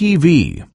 TV